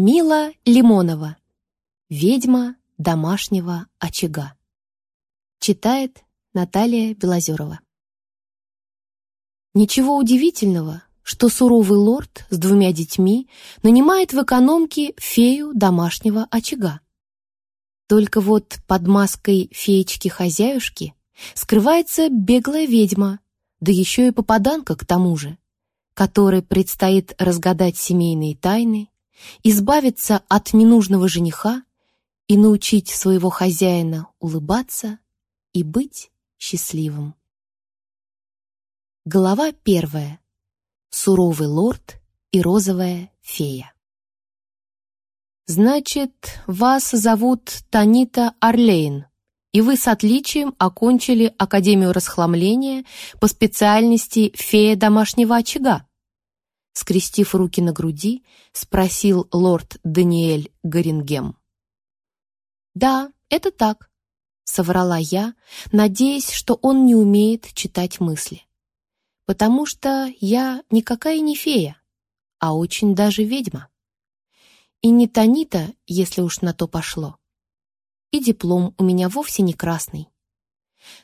Мила Лимонова. Ведьма домашнего очага. Читает Наталья Белозерова. Ничего удивительного, что суровый лорд с двумя детьми нанимает в экономке фею домашнего очага. Только вот под маской феечки-хозяюшки скрывается беглая ведьма, да еще и попаданка к тому же, которой предстоит разгадать семейные тайны, избавиться от ненужного жениха и научить своего хозяина улыбаться и быть счастливым. Глава первая. Суровый лорд и розовая фея. «Значит, вас зовут Танита Орлейн, и вы с отличием окончили Академию расхламления по специальности фея домашнего очага?» Скрестив руки на груди, спросил лорд Даниэль Горингем. «Да, это так», — соврала я, надеясь, что он не умеет читать мысли. «Потому что я никакая не фея, а очень даже ведьма». И не Танита, если уж на то пошло. И диплом у меня вовсе не красный.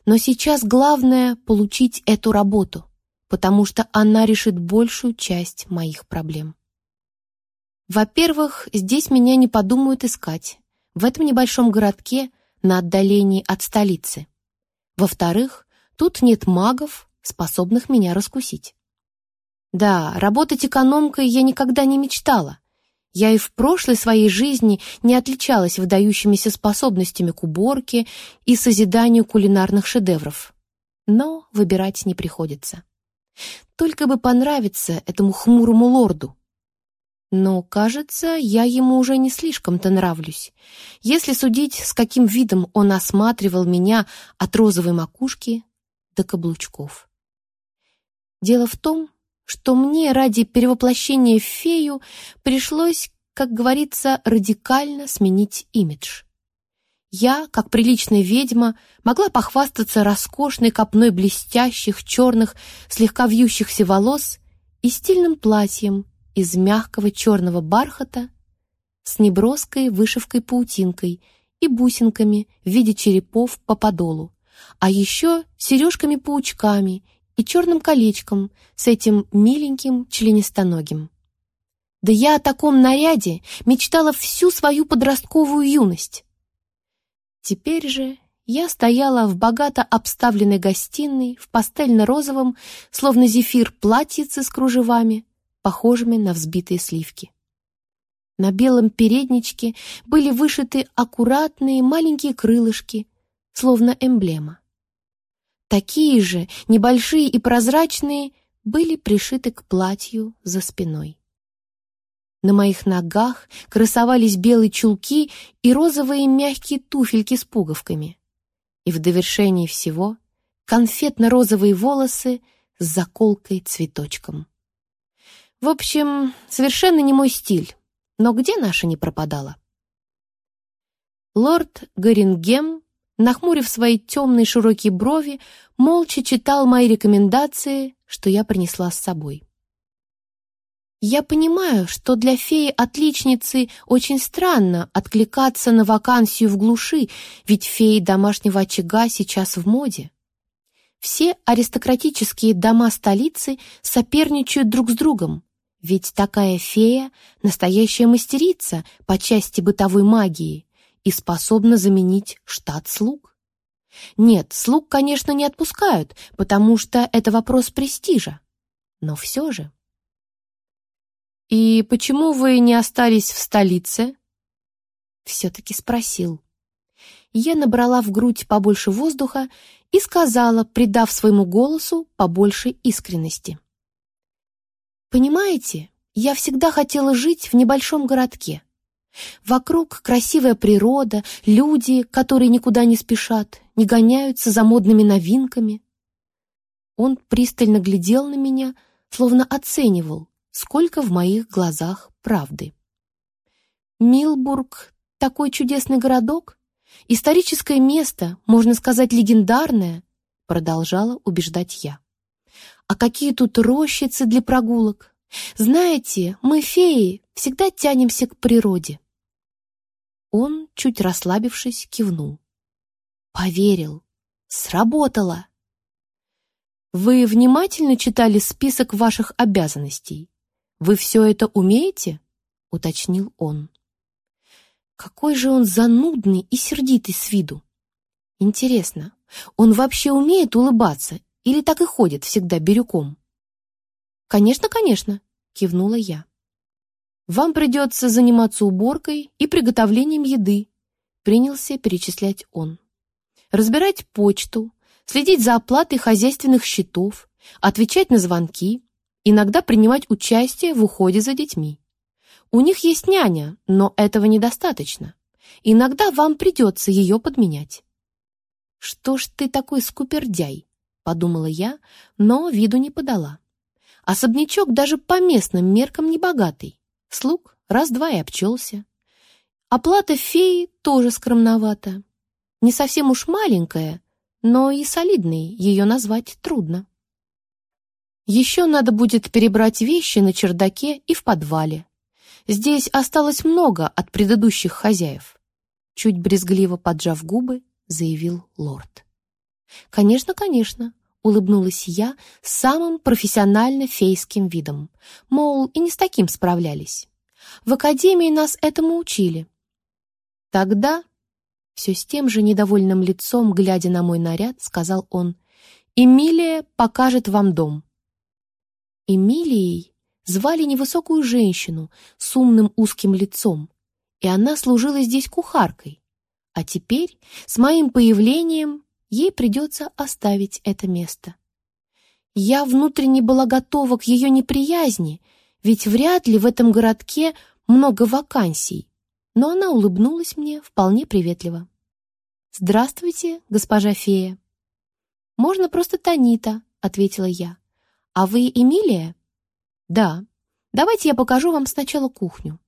Но сейчас главное — получить эту работу, потому что она решит большую часть моих проблем. Во-первых, здесь меня не подумают искать, в этом небольшом городке на отдалении от столицы. Во-вторых, тут нет магов, способных меня раскусить. Да, работать экономкой я никогда не мечтала, я и в прошлой своей жизни не отличалась выдающимися способностями к уборке и созиданию кулинарных шедевров. Но выбирать не приходится. Только бы понравиться этому хмурому лорду. Но, кажется, я ему уже не слишком-то нравлюсь. Если судить, с каким видом он осматривал меня от розовой макушки до каблучков. Дело в том, что мне ради перевоплощения в фею пришлось, как говорится, радикально сменить имидж. Я, как приличная ведьма, могла похвастаться роскошной копной блестящих, черных, слегка вьющихся волос и стильным платьем из мягкого черного бархата с неброской вышивкой-паутинкой и бусинками в виде черепов по подолу, а еще сережками-паучками и черным колечком с этим миленьким членистоногим. Да я о таком наряде мечтала всю свою подростковую юность. Теперь же я стояла в богато обставленной гостиной в пастельно-розовом, словно зефир, платьице с кружевами, похожими на взбитые сливки. На белом передничке были вышиты аккуратные маленькие крылышки, словно эмблема. Такие же, небольшие и прозрачные, были пришиты к платью за спиной. На моих ногах красовались белые чулки и розовые мягкие туфельки с пуговками. И в довершении всего конфетно-розовые волосы с заколкой-цветочком. В общем, совершенно не мой стиль, но где наша не пропадала? Лорд Горингем нахмурив свои темные широкие брови, молча читал мои рекомендации, что я принесла с собой. Я понимаю, что для феи-отличницы очень странно откликаться на вакансию в глуши, ведь феи домашнего очага сейчас в моде. Все аристократические дома столицы соперничают друг с другом, ведь такая фея — настоящая мастерица по части бытовой магии, и способна заменить штат слуг. Нет, слуг, конечно, не отпускают, потому что это вопрос престижа. Но все же. «И почему вы не остались в столице?» Все-таки спросил. Я набрала в грудь побольше воздуха и сказала, придав своему голосу побольше искренности. «Понимаете, я всегда хотела жить в небольшом городке. Вокруг красивая природа, люди, которые никуда не спешат, не гоняются за модными новинками. Он пристально глядел на меня, словно оценивал, сколько в моих глазах правды. Милбург — такой чудесный городок, историческое место, можно сказать, легендарное, продолжала убеждать я. А какие тут рощицы для прогулок? Знаете, мы, феи, всегда тянемся к природе. Он, чуть расслабившись, кивнул. Поверил. Сработало. Вы внимательно читали список ваших обязанностей? Вы все это умеете? Уточнил он. Какой же он занудный и сердитый с виду. Интересно, он вообще умеет улыбаться или так и ходит всегда бирюком? «Конечно, конечно», — кивнула я. «Вам придется заниматься уборкой и приготовлением еды», — принялся перечислять он. «Разбирать почту, следить за оплатой хозяйственных счетов, отвечать на звонки, иногда принимать участие в уходе за детьми. У них есть няня, но этого недостаточно. Иногда вам придется ее подменять. «Что ж ты такой скупердяй?» — подумала я, но виду не подала. Особнячок даже по местным меркам не богатый. Слуг раз-два и обчелся. Оплата феи тоже скромновата. Не совсем уж маленькая, но и солидной ее назвать трудно. Еще надо будет перебрать вещи на чердаке и в подвале. Здесь осталось много от предыдущих хозяев. Чуть брезгливо поджав губы, заявил лорд. «Конечно, конечно», — улыбнулась я самым профессионально фейским видом. Мол, и не с таким справлялись. В академии нас этому учили. Тогда, все с тем же недовольным лицом, глядя на мой наряд, сказал он, «Эмилия покажет вам дом». Эмилией звали невысокую женщину с умным узким лицом, и она служила здесь кухаркой. А теперь, с моим появлением, ей придется оставить это место. Я внутренне была готова к ее неприязни, ведь вряд ли в этом городке много вакансий, но она улыбнулась мне вполне приветливо. «Здравствуйте, госпожа фея». «Можно просто Танита», — ответила я. «А вы Эмилия?» «Да. Давайте я покажу вам сначала кухню».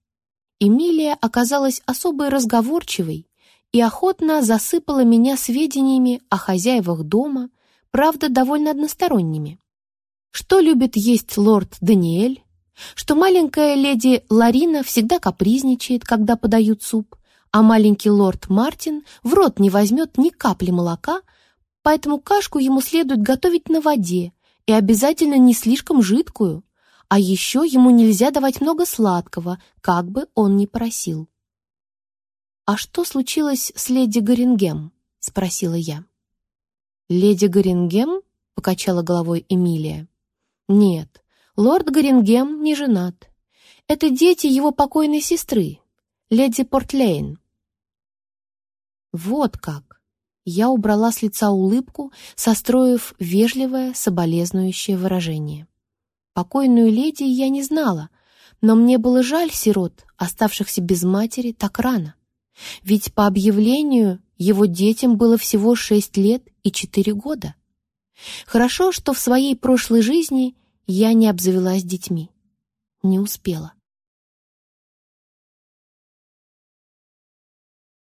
Эмилия оказалась особой разговорчивой и охотно засыпала меня сведениями о хозяевах дома, правда, довольно односторонними. Что любит есть лорд Даниэль, что маленькая леди Ларина всегда капризничает, когда подают суп, а маленький лорд Мартин в рот не возьмет ни капли молока, поэтому кашку ему следует готовить на воде и обязательно не слишком жидкую, а еще ему нельзя давать много сладкого, как бы он ни просил. «А что случилось с леди Горингем?» — спросила я. «Леди Горингем?» — покачала головой Эмилия. «Нет, лорд Горингем не женат. Это дети его покойной сестры, леди Портлейн». «Вот как!» Я убрала с лица улыбку, состроив вежливое, соболезнующее выражение. Покойную леди я не знала, но мне было жаль сирот, оставшихся без матери так рано. Ведь по объявлению его детям было всего шесть лет и четыре года. Хорошо, что в своей прошлой жизни я не обзавелась детьми. Не успела.